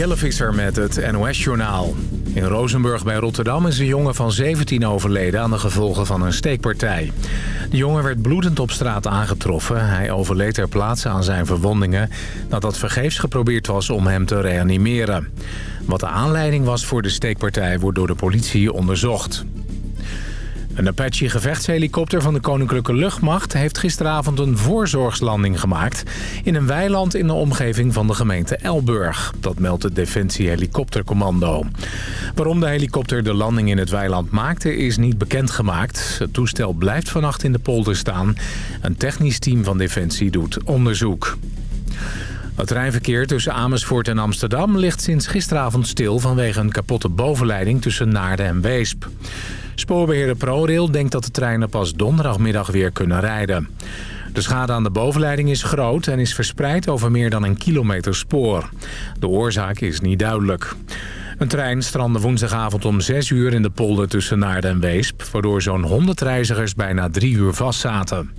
Jelle Visser met het NOS-journaal. In Rozenburg bij Rotterdam is een jongen van 17 overleden aan de gevolgen van een steekpartij. De jongen werd bloedend op straat aangetroffen. Hij overleed ter plaatse aan zijn verwondingen nadat vergeefs geprobeerd was om hem te reanimeren. Wat de aanleiding was voor de steekpartij wordt door de politie onderzocht. Een Apache-gevechtshelikopter van de Koninklijke Luchtmacht... heeft gisteravond een voorzorgslanding gemaakt... in een weiland in de omgeving van de gemeente Elburg. Dat meldt het Defensie Helikoptercommando. Waarom de helikopter de landing in het weiland maakte... is niet bekendgemaakt. Het toestel blijft vannacht in de polder staan. Een technisch team van Defensie doet onderzoek. Het treinverkeer tussen Amersfoort en Amsterdam ligt sinds gisteravond stil... vanwege een kapotte bovenleiding tussen Naarden en Weesp. Spoorbeheerder ProRail denkt dat de treinen pas donderdagmiddag weer kunnen rijden. De schade aan de bovenleiding is groot en is verspreid over meer dan een kilometer spoor. De oorzaak is niet duidelijk. Een trein strandde woensdagavond om 6 uur in de polder tussen Naarden en Weesp... waardoor zo'n 100 reizigers bijna drie uur vastzaten.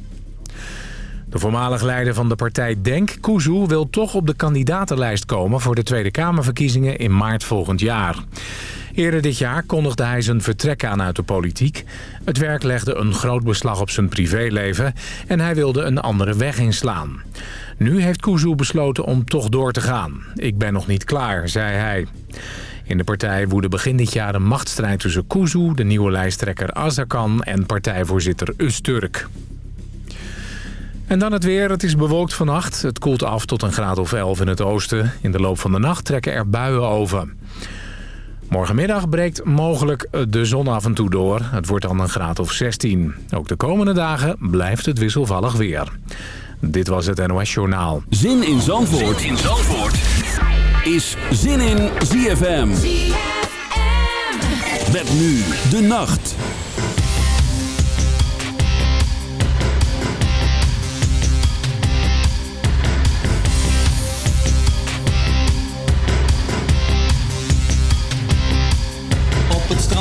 De voormalig leider van de partij Denk, Kuzu, wil toch op de kandidatenlijst komen... voor de Tweede Kamerverkiezingen in maart volgend jaar. Eerder dit jaar kondigde hij zijn vertrek aan uit de politiek. Het werk legde een groot beslag op zijn privéleven en hij wilde een andere weg inslaan. Nu heeft Kuzu besloten om toch door te gaan. Ik ben nog niet klaar, zei hij. In de partij woedde begin dit jaar een machtsstrijd tussen Kuzu, de nieuwe lijsttrekker Azarkan en partijvoorzitter Usturk. En dan het weer. Het is bewolkt vannacht. Het koelt af tot een graad of 11 in het oosten. In de loop van de nacht trekken er buien over. Morgenmiddag breekt mogelijk de zon af en toe door. Het wordt dan een graad of 16. Ook de komende dagen blijft het wisselvallig weer. Dit was het NOS Journaal. Zin in Zandvoort, zin in Zandvoort. is Zin in ZFM. ZFM. Met nu de nacht.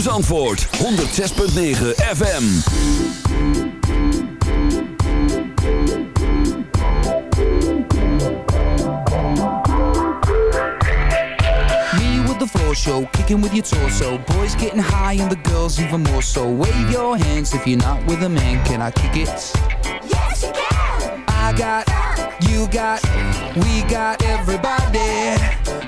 Zandvoort 106.9 FM. Me with the floor show, kicking with your torso. Boys getting high and the girls even more so. Wave your hands if you're not with a man. Can I kick it? Yes, you can. I got, you got, we got everybody.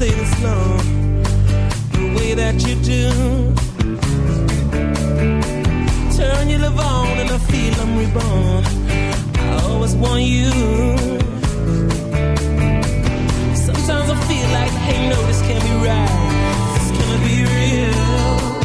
stay this long the way that you do. Turn your love on and I feel I'm reborn. I always want you. Sometimes I feel like, hey, no, this can't be right. This can't be real.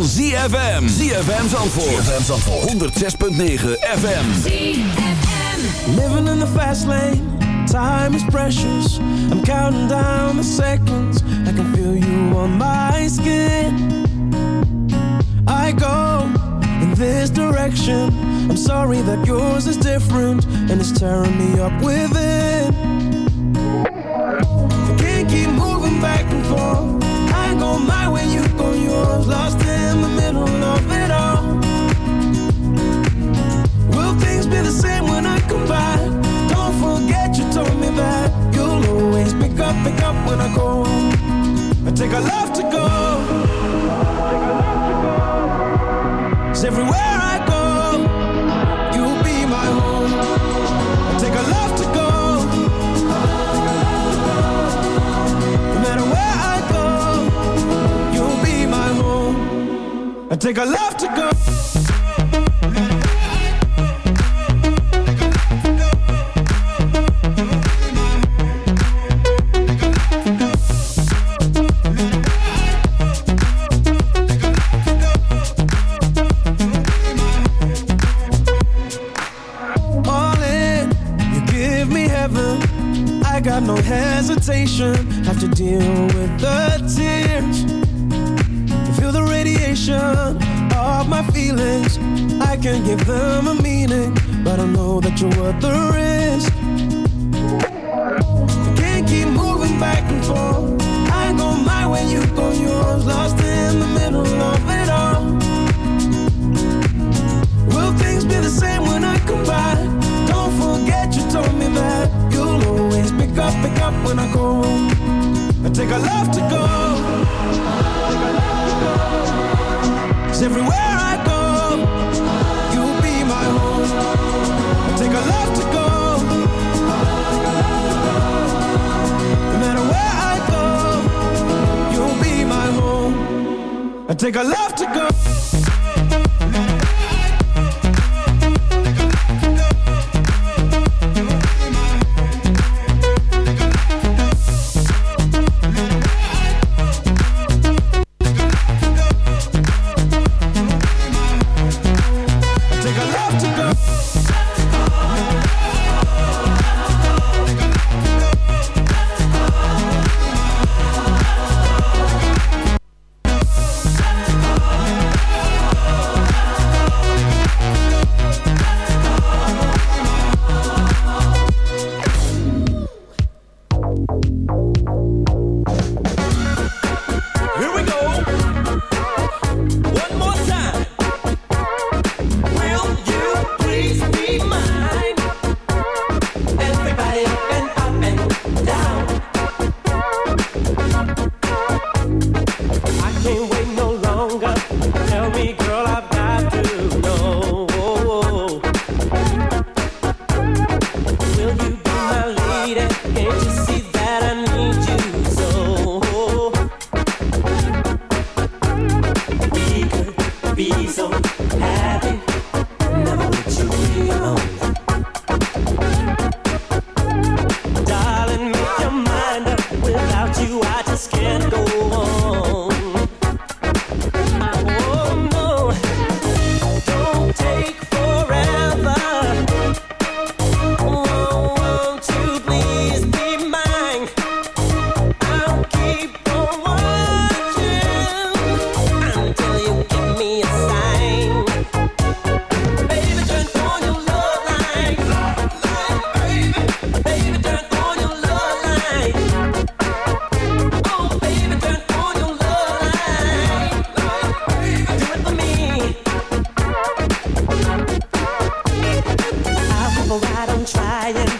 Van ZFM. ZFM Zandvoort. ZFM Zandvoort. 106.9 FM. ZFM. Living in the fast lane. Time is precious. I'm counting down the seconds. I can feel you on my skin. I go in this direction. I'm sorry that yours is different and it's tearing me up within. I can't keep moving back and forth. I go my way, you go yours. Lost take a love to go. Cause everywhere I go, you'll be my home. I take a love to go. No matter where I go, you'll be my home. I take a love to go. lying.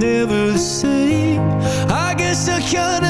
never the same. I guess I kinda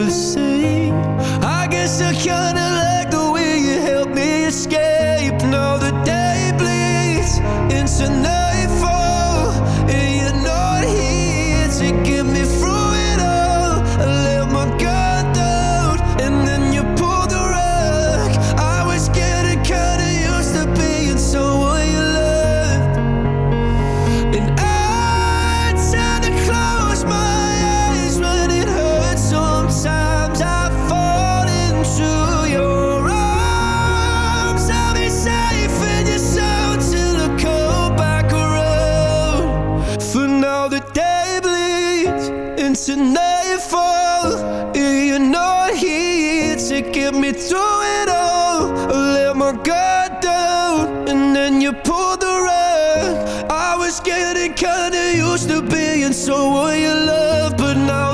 Scared getting kinda used to being someone you love, but now